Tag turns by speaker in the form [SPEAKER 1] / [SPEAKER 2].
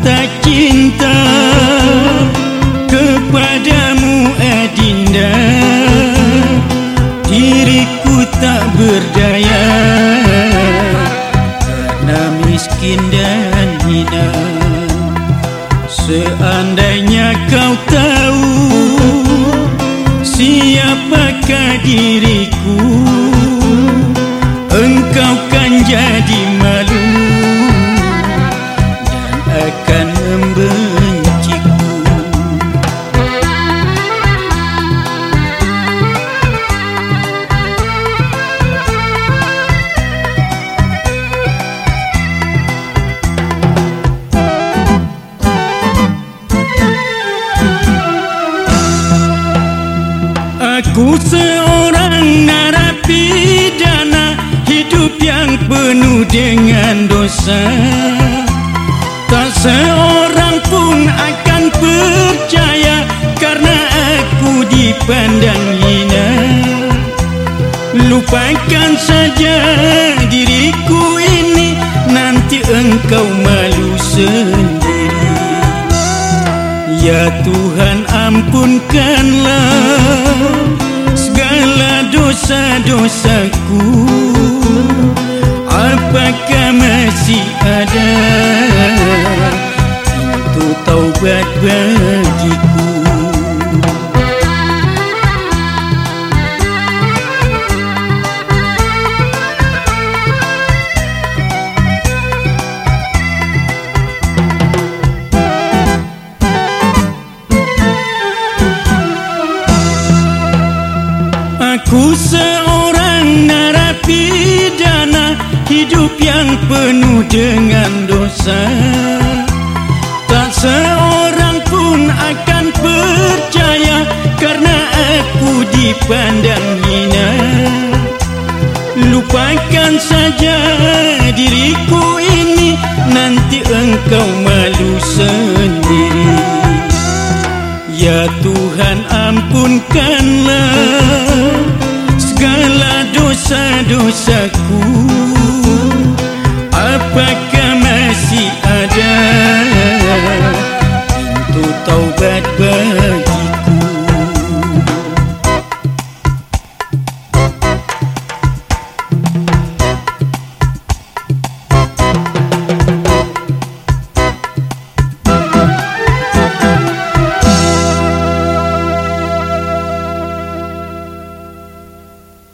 [SPEAKER 1] tak cinta kepadamu Adinda. Diriku tak berdaya. Karena miskin dan hina Seandainya kau tahu Siapakah diriku Aku seorang narapidana Hidup yang penuh dengan dosa. Tak seorang pun akan percaya Karena aku dipandang hina. Lupakan saja diriku ini Nanti engkau malu sendiri. Ya Tuhan ampunkanlah dosa-dosaku. Apakah masih ada pintu taubat bagiku Aku seorang narapidana Hidup yang penuh dengan dosa. Tak seorang pun akan percaya Karena aku dipandang hina. Lupakan saja diriku ini Nanti engkau malu sendiri. Ya Tuhan ampunkanlah dosa-dosaku